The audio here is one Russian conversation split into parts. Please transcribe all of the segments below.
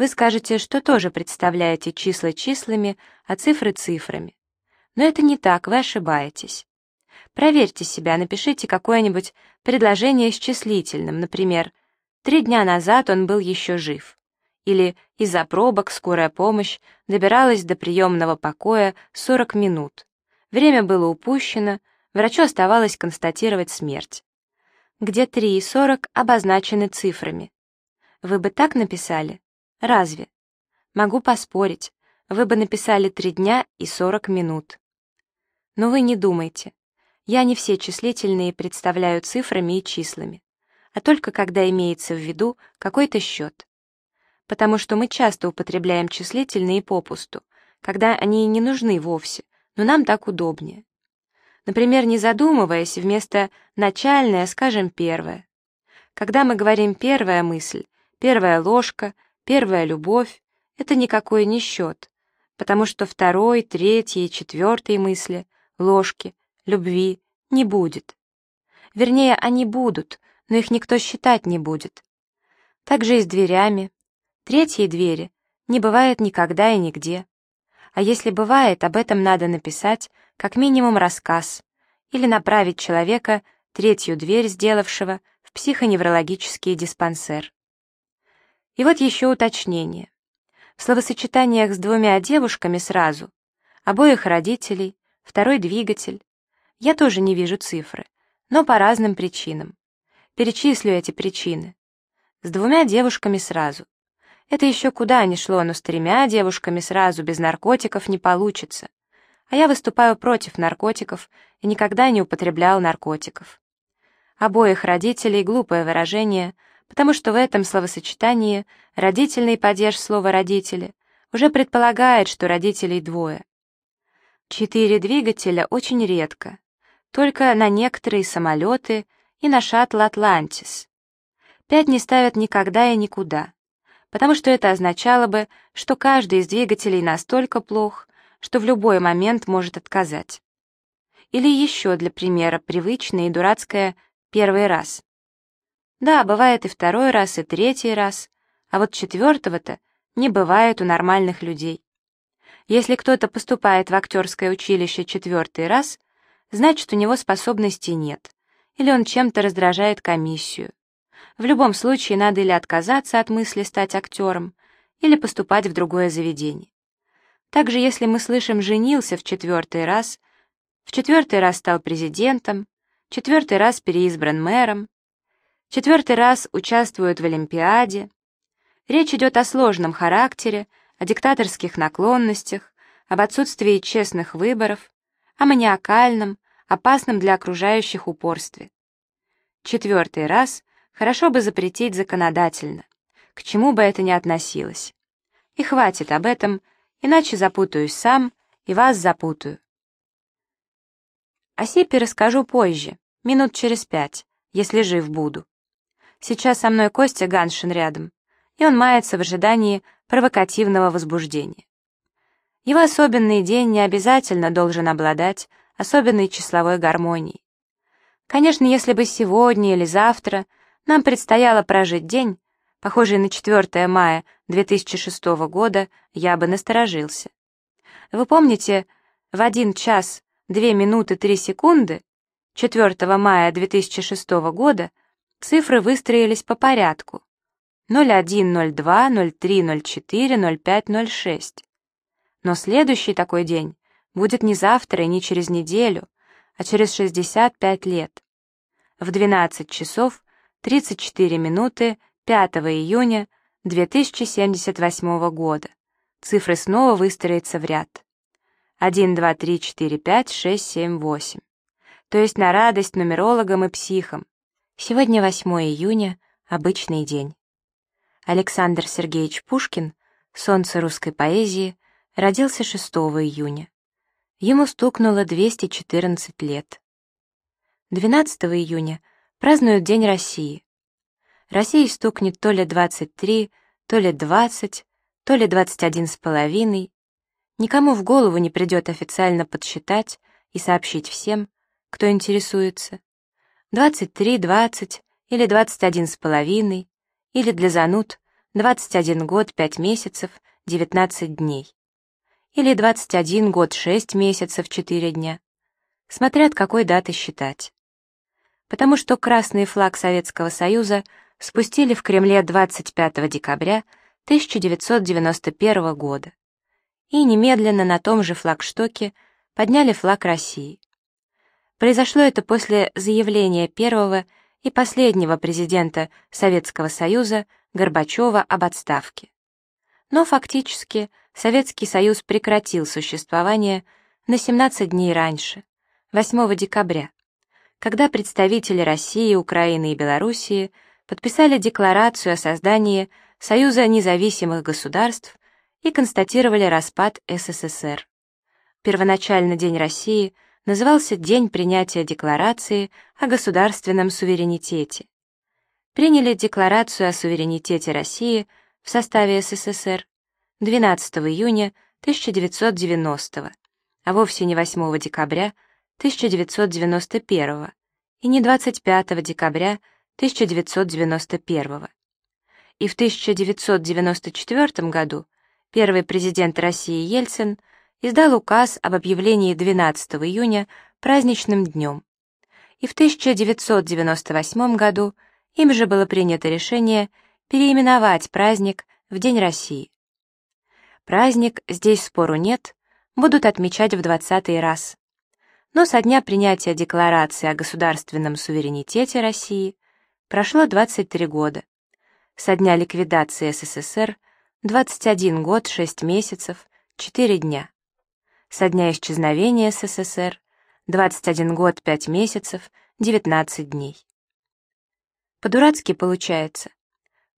Вы скажете, что тоже представляете числа числами, а цифры цифрами. Но это не так, вы ошибаетесь. Проверьте себя, напишите какое-нибудь предложение с числительным, например, «Три дня назад он был еще жив» или «Из-за пробок скорая помощь добиралась до приемного покоя 40 минут». Время было упущено, врачу оставалось констатировать смерть. Где 3 и 40 обозначены цифрами. Вы бы так написали? Разве? Могу поспорить, вы бы написали 3 дня и 40 минут. Но вы не думайте. Я не все числительные представляю цифрами и числами, а только когда имеется в виду какой-то счет. Потому что мы часто употребляем числительные попусту, когда они не нужны вовсе, но нам так удобнее. Например, не задумываясь, вместо «начальное» скажем «первое». Когда мы говорим «первая мысль», «первая ложка», «первая любовь», это никакой не счет, потому что второй, третьей и четвертой мысли, ложки, любви не будет. Вернее, они будут, но их никто считать не будет. Так же и с дверями. Третьей двери не бывает никогда и нигде. А если бывает, об этом надо написать как минимум рассказ или направить человека, третью дверь сделавшего, в психоневрологический диспансер. И вот еще уточнение. В словосочетаниях с двумя девушками сразу, обоих родителей, второй двигатель, я тоже не вижу цифры, но по разным причинам. Перечислю эти причины. С двумя девушками сразу. Это еще куда ни шло, но с тремя девушками сразу без наркотиков не получится. А я выступаю против наркотиков и никогда не употреблял наркотиков. Обоих родителей глупое выражение, потому что в этом словосочетании родительный падеж слова «родители» уже предполагает, что родителей двое. Четыре двигателя очень редко, только на некоторые самолеты и на шаттл «Атлантис». Пять не ставят никогда и никуда потому что это означало бы, что каждый из двигателей настолько плох, что в любой момент может отказать. Или еще для примера привычное и дурацкое «первый раз». Да, бывает и второй раз, и третий раз, а вот четвертого-то не бывает у нормальных людей. Если кто-то поступает в актерское училище четвертый раз, значит, у него способностей нет, или он чем-то раздражает комиссию. В любом случае надо или отказаться от мысли стать актером, или поступать в другое заведение. Также, если мы слышим «женился» в четвертый раз, в четвертый раз стал президентом, четвертый раз переизбран мэром, четвертый раз участвует в Олимпиаде, речь идет о сложном характере, о диктаторских наклонностях, об отсутствии честных выборов, о маниакальном, опасном для окружающих упорстве. Четвертый раз хорошо бы запретить законодательно, к чему бы это ни относилось. И хватит об этом, иначе запутаюсь сам и вас запутаю. О Сипе расскажу позже, минут через пять, если жив буду. Сейчас со мной Костя Ганшин рядом, и он мается в ожидании провокативного возбуждения. Его особенный день не обязательно должен обладать особенной числовой гармонией. Конечно, если бы сегодня или завтра нам предстояло прожить день, похожий на 4 мая 2006 года, я бы насторожился. Вы помните, в 1 час 2 минуты 3 секунды 4 мая 2006 года цифры выстроились по порядку 01, 02, 03, 04, 05, 06. Но следующий такой день будет не завтра и не через неделю, а через 65 лет. В 12 часов 34 минуты 5 июня 2078 года. Цифры снова выстроятся в ряд. 1, 2, 3, 4, 5, 6, 7, 8. То есть на радость нумерологам и психам. Сегодня 8 июня, обычный день. Александр Сергеевич Пушкин, солнце русской поэзии, родился 6 июня. Ему стукнуло 214 лет. 12 июня празднуют День России. России стукнет то ли 23, то ли 20, то ли 21 с половиной. Никому в голову не придет официально подсчитать и сообщить всем, кто интересуется. 23, 20 или 21 с половиной, или для зануд 21 год 5 месяцев 19 дней. Или 21 год 6 месяцев 4 дня. Смотря от какой даты считать. Потому что красный флаг Советского Союза спустили в Кремле 25 декабря 1991 года. И немедленно на том же флагштоке подняли флаг России. Произошло это после заявления первого и последнего президента Советского Союза Горбачева об отставке. Но фактически Советский Союз прекратил существование на 17 дней раньше, 8 декабря, когда представители России, Украины и Белоруссии подписали декларацию о создании Союза независимых государств и констатировали распад СССР. Первоначально День России – назывался День принятия Декларации о государственном суверенитете. Приняли Декларацию о суверенитете России в составе СССР 12 июня 1990, а вовсе не 8 декабря 1991 и не 25 декабря 1991. И в 1994 году первый президент России Ельцин – издал указ об объявлении 12 июня праздничным днем. И в 1998 году им же было принято решение переименовать праздник в День России. Праздник, здесь спору нет, будут отмечать в 20 раз. Но со дня принятия Декларации о государственном суверенитете России прошло 23 года. Со дня ликвидации СССР 21 год, 6 месяцев, 4 дня со дня исчезновения СССР 21 год 5 месяцев 19 дней. По-дурацки получается.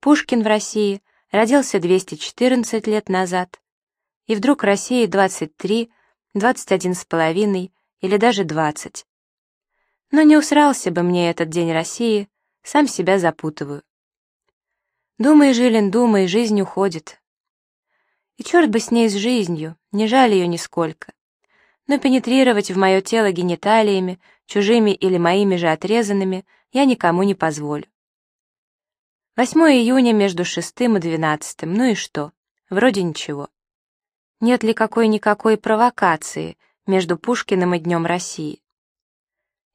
Пушкин в России родился 214 лет назад, и вдруг России 23, 21 с половиной или даже 20. Но не усрался бы мне этот день России, сам себя запутываю. Думай, Жилин, думай, жизнь уходит. И черт бы с ней с жизнью, не жаль ее нисколько. Но пенетрировать в мое тело гениталиями, чужими или моими же отрезанными, я никому не позволю. 8 июня между шестым и двенадцатым, ну и что? Вроде ничего. Нет ли какой-никакой провокации между Пушкиным и Днем России?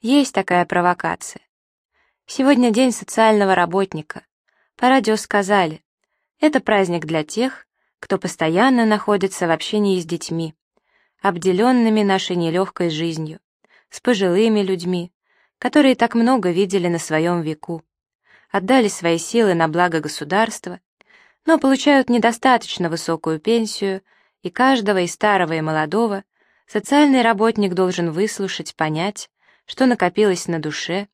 Есть такая провокация. Сегодня день социального работника. По радио сказали, это праздник для тех, кто постоянно находится в общении с детьми, обделенными нашей нелегкой жизнью, с пожилыми людьми, которые так много видели на своем веку, отдали свои силы на благо государства, но получают недостаточно высокую пенсию, и каждого, и старого, и молодого, социальный работник должен выслушать, понять, что накопилось на душе,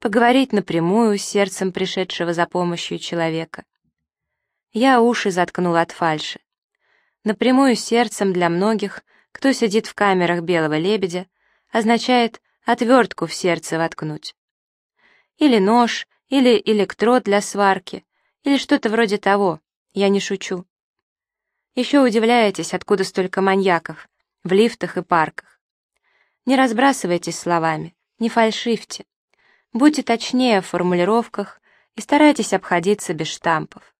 поговорить напрямую с сердцем пришедшего за помощью человека, я уши заткнул от фальши. Напрямую сердцем для многих, кто сидит в камерах белого лебедя, означает отвертку в сердце воткнуть. Или нож, или электрод для сварки, или что-то вроде того, я не шучу. Еще удивляетесь, откуда столько маньяков в лифтах и парках. Не разбрасывайтесь словами, не фальшивьте. Будьте точнее в формулировках и старайтесь обходиться без штампов.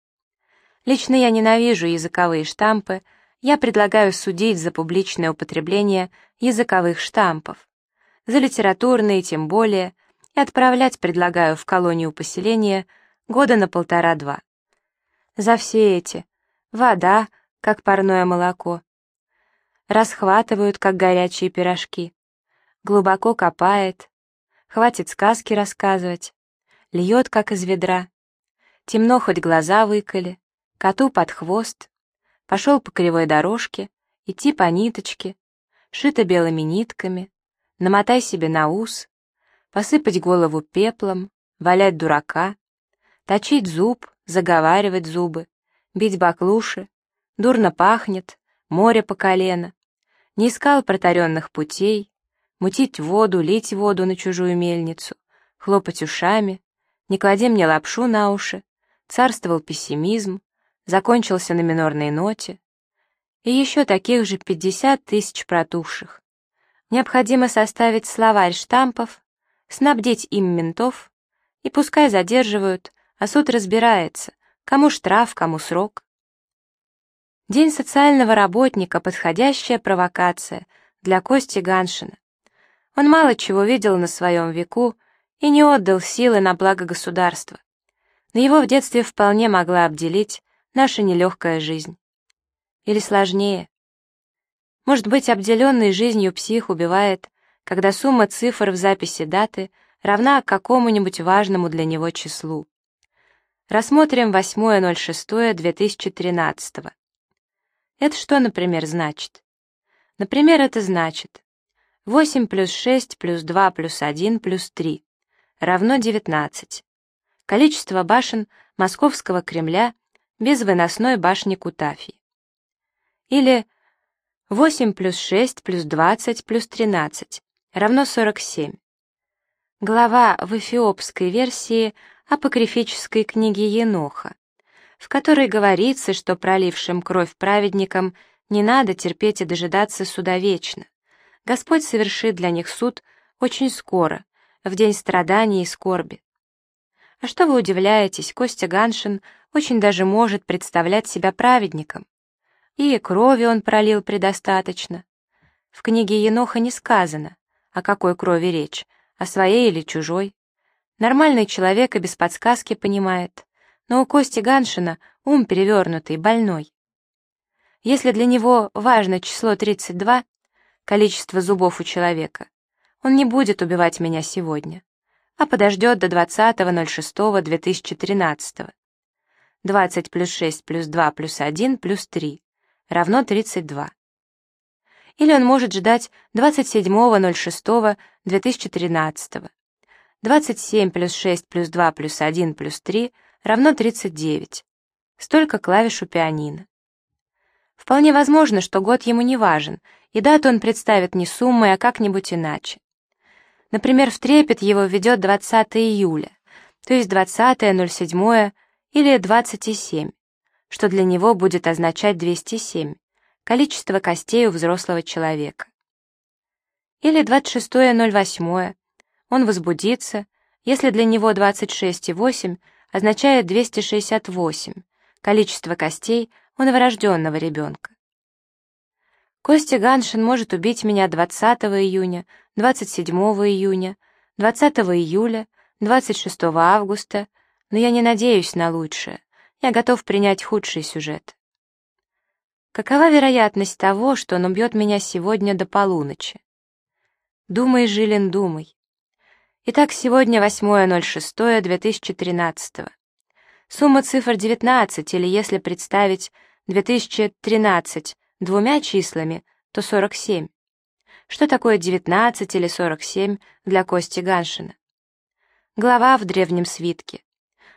Лично я ненавижу языковые штампы, я предлагаю судить за публичное употребление языковых штампов, за литературные тем более, и отправлять предлагаю в колонию поселения года на полтора-два. За все эти вода, как парное молоко, расхватывают, как горячие пирожки, глубоко копает, хватит сказки рассказывать, льет, как из ведра, темно хоть глаза выколи, коту под хвост, пошел по кривой дорожке, идти по ниточке, шито белыми нитками, намотай себе на ус, посыпать голову пеплом, валять дурака, точить зуб, заговаривать зубы, бить баклуши, дурно пахнет, море по колено, не искал протаренных путей, мутить воду, лить воду на чужую мельницу, хлопать ушами, не клади мне лапшу на уши, царствовал пессимизм, закончился на минорной ноте, и еще таких же 50 тысяч протухших. Необходимо составить словарь штампов, снабдить им ментов, и пускай задерживают, а суд разбирается, Кому штраф, кому срок. День социального работника — подходящая провокация для Кости Ганшина. Он мало чего видел на своем веку и не отдал силы на благо государства. Но его в детстве вполне могла обделить наша нелегкая жизнь. Или сложнее. Может быть, обделенный жизнью псих убивает, когда сумма цифр в записи даты равна какому-нибудь важному для него числу. Рассмотрим 8.06.2013. Это что, например, значит? Например, это значит 8 плюс 6 плюс 2 плюс 1 плюс 3 равно 19. Количество башен Московского Кремля без выносной башни Кутафии. Или 8 плюс 6 плюс 20 плюс 13 равно 47. Глава в эфиопской версии апокрифической книги Еноха, в которой говорится, что пролившим кровь праведникам не надо терпеть и дожидаться суда вечно. Господь совершит для них суд очень скоро, в день страданий и скорби. А что вы удивляетесь, Костя Ганшин очень даже может представлять себя праведником и крови он пролил предостаточно. В книге Еноха не сказано, о какой крови речь, о своей или чужой. Нормальный человек и без подсказки понимает, но у Кости Ганшина ум перевернутый, больной. Если для него важно число 32, количество зубов у человека, он не будет убивать меня сегодня, а подождет до 20.06.2013. 20 плюс 6 плюс 2 плюс 1 плюс 3 равно 32. Или он может ждать 27.06.2013. 27 плюс 6 плюс 2 плюс 1 плюс 3 равно 39. Столько клавиш у пианино. Вполне возможно, что год ему не важен, и дату он представит не суммой, а как-нибудь иначе. Например, в трепет его введет 20 июля, то есть 20.07 или 27 что для него будет означать 207, количество костей у взрослого человека. Или 26.08, он возбудится, если для него 26,8 означает 268, количество костей у новорожденного ребенка. Костя Ганшин может убить меня 20 июня, 27 июня, 20 июля, 26 августа, но я не надеюсь на лучшее я готов принять худший сюжет. Какова вероятность того, что он убьет меня сегодня до полуночи? Думай, Жилин, думай. Итак, сегодня 8.06.2013. Сумма цифр 19, или если представить 2013 двумя числами, то 47. Что такое 19 или 47 для Кости Ганшина? Глава в древнем свитке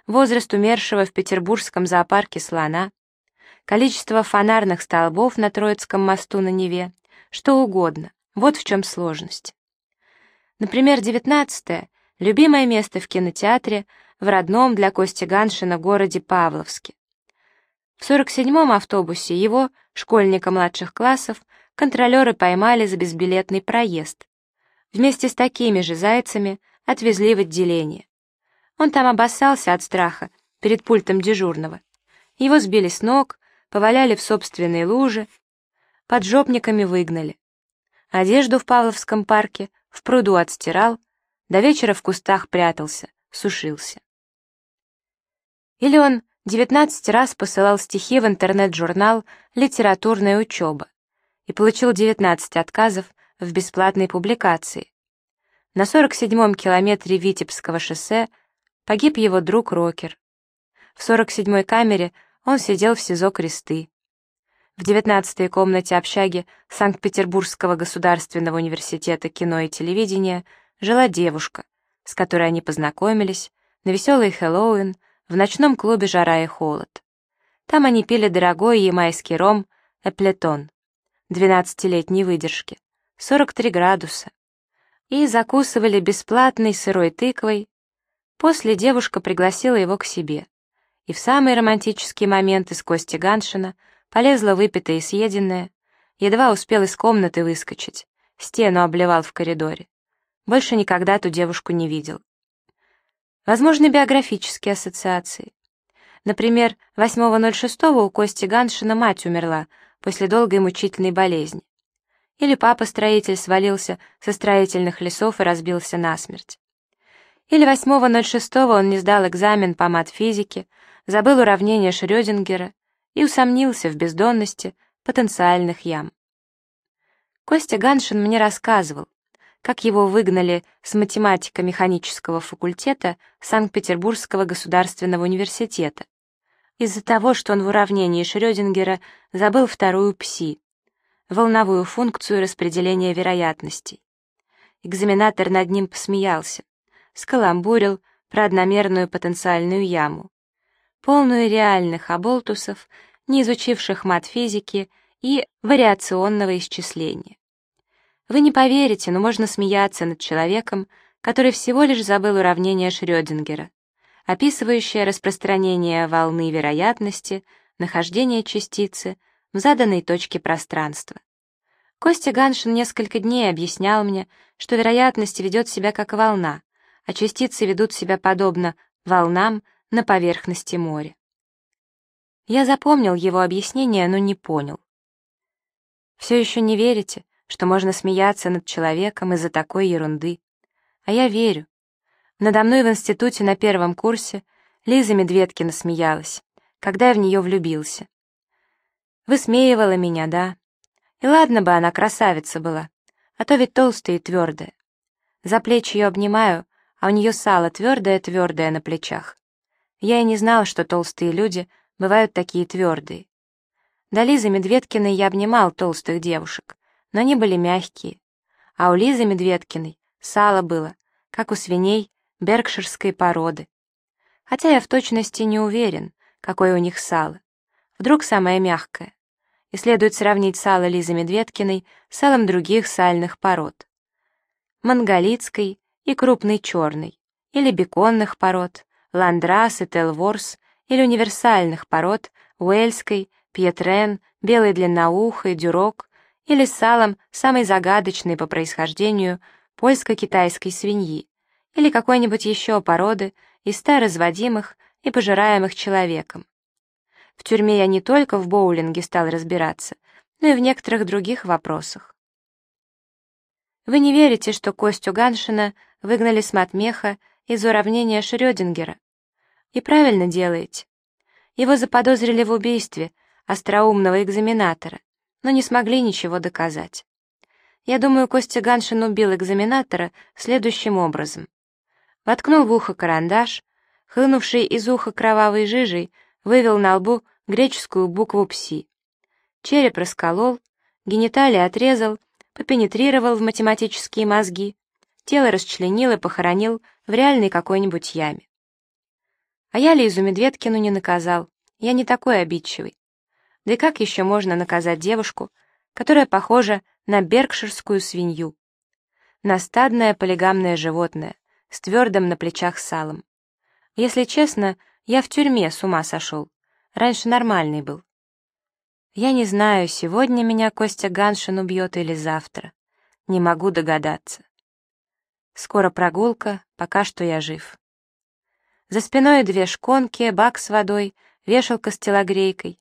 возраст умершего в петербургском зоопарке слона, количество фонарных столбов на Троицком мосту на Неве, что угодно. Вот в чем сложность. Например, 19 любимое место в кинотеатре в родном для Кости Ганшина городе Павловске. В 47-м автобусе его, школьника младших классов, контролеры поймали за безбилетный проезд. Вместе с такими же зайцами отвезли в отделение. Он там обоссался от страха перед пультом дежурного. Его сбили с ног, поваляли в собственной луже, под жопниками выгнали. Одежду в Павловском парке в пруду отстирал, до вечера в кустах прятался, сушился. Или он 19 раз посылал стихи в интернет-журнал «Литературная учеба» и получил 19 отказов в бесплатной публикации. На 47-м километре Витебского шоссе Погиб его друг Рокер. В 47-й камере он сидел в СИЗО Кресты. В 19-й комнате общаги Санкт-Петербургского государственного университета кино и телевидения жила девушка, с которой они познакомились на веселый Хэллоуин в ночном клубе «Жара и холод». Там они пили дорогой ямайский ром «Эплетон» 12-летней выдержки, 43 градуса, и закусывали бесплатной сырой тыквой После девушка пригласила его к себе. И в самые романтические моменты с Кости Ганшина полезла выпитая и съеденная, едва успел из комнаты выскочить, стену обливал в коридоре. Больше никогда ту девушку не видел. Возможны биографические ассоциации. Например, 8.06 у Кости Ганшина мать умерла после долгой мучительной болезни. Или папа-строитель свалился со строительных лесов и разбился насмерть. Или 8.06 он не сдал экзамен по мат-физике, забыл уравнение Шрёдингера и усомнился в бездонности потенциальных ям. Костя Ганшин мне рассказывал, как его выгнали с математико-механического факультета Санкт-Петербургского государственного университета из-за того, что он в уравнении Шрёдингера забыл вторую пси, волновую функцию распределения вероятностей. Экзаменатор над ним посмеялся, скаламбурил про одномерную потенциальную яму, полную реальных оболтусов, не изучивших мат-физики и вариационного исчисления. Вы не поверите, но можно смеяться над человеком, который всего лишь забыл уравнение Шрёдингера, описывающее распространение волны вероятности, нахождение частицы в заданной точке пространства. Костя Ганшин несколько дней объяснял мне, что вероятность ведет себя как волна, а частицы ведут себя подобно волнам на поверхности моря. Я запомнил его объяснение, но не понял. Все еще не верите, что можно смеяться над человеком из-за такой ерунды? А я верю. Надо мной в институте на первом курсе Лиза Медведкина смеялась, когда я в нее влюбился. Высмеивала меня, да. И ладно бы она красавица была, а то ведь толстая и твердая. За плечи ее обнимаю, а у нее сало твердое-твердое на плечах. Я и не знал, что толстые люди бывают такие твердые. До Лизы Медведкиной я обнимал толстых девушек, но они были мягкие. А у Лизы Медведкиной сало было, как у свиней беркширской породы. Хотя я в точности не уверен, какое у них сало. Вдруг самое мягкое. И следует сравнить сало Лизы Медведкиной с салом других сальных пород. Монголитской и крупной черной, или беконных пород, ландрас и телворс, или универсальных пород, уэльской, пьетрен, белой длинноухой, дюрок, или салом самой загадочной по происхождению польско-китайской свиньи, или какой-нибудь еще породы из ста разводимых и пожираемых человеком. В тюрьме я не только в боулинге стал разбираться, но и в некоторых других вопросах. Вы не верите, что Костю Ганшина выгнали с матмеха из уравнения Шрёдингера. И правильно делаете. Его заподозрили в убийстве остроумного экзаменатора, но не смогли ничего доказать. Я думаю, Костя Ганшин убил экзаменатора следующим образом. Воткнул в ухо карандаш, хлынувший из уха кровавой жижей, вывел на лбу греческую букву «пси». Череп расколол, гениталии отрезал попенетрировал в математические мозги, тело расчленил и похоронил в реальной какой-нибудь яме. А я Лизу Медведкину не наказал, я не такой обидчивый. Да и как еще можно наказать девушку, которая похожа на беркширскую свинью? На стадное полигамное животное, с твердым на плечах салом. Если честно, я в тюрьме с ума сошел. Раньше нормальный был. Я не знаю, сегодня меня Костя Ганшин убьет или завтра. Не могу догадаться. Скоро прогулка, пока что я жив. За спиной две шконки, бак с водой, вешалка с телогрейкой.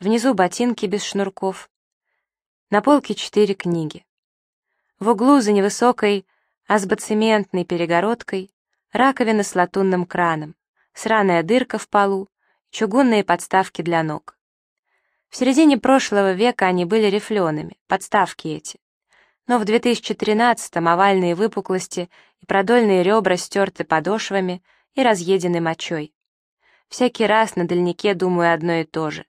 Внизу ботинки без шнурков. На полке четыре книги. В углу за невысокой азбоцементной перегородкой раковина с латунным краном, сраная дырка в полу, чугунные подставки для ног. В середине прошлого века они были рифлеными, подставки эти. Но в 2013-м овальные выпуклости и продольные ребра стерты подошвами и разъедены мочой. Всякий раз на дальнике думаю одно и то же.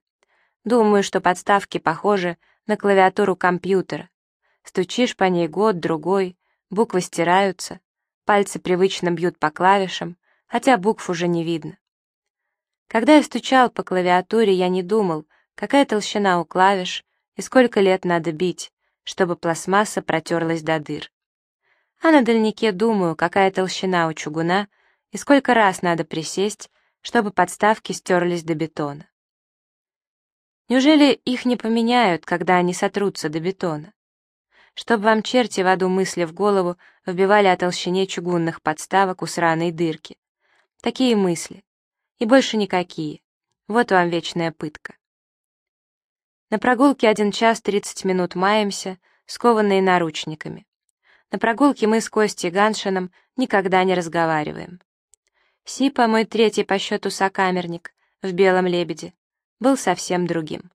Думаю, что подставки похожи на клавиатуру компьютера. Стучишь по ней год-другой, буквы стираются, пальцы привычно бьют по клавишам, хотя букв уже не видно. Когда я стучал по клавиатуре, я не думал, какая толщина у клавиш и сколько лет надо бить, чтобы пластмасса протерлась до дыр. А на дальнике думаю, какая толщина у чугуна и сколько раз надо присесть, чтобы подставки стерлись до бетона. Неужели их не поменяют, когда они сотрутся до бетона? Чтобы вам черти в аду мысли в голову вбивали о толщине чугунных подставок у сраной дырки. Такие мысли. И больше никакие. Вот вам вечная пытка. На прогулке один час тридцать минут маемся, скованные наручниками. На прогулке мы с Костей Ганшином никогда не разговариваем. Сипа, мой третий по счету сокамерник, в «Белом лебеде», был совсем другим.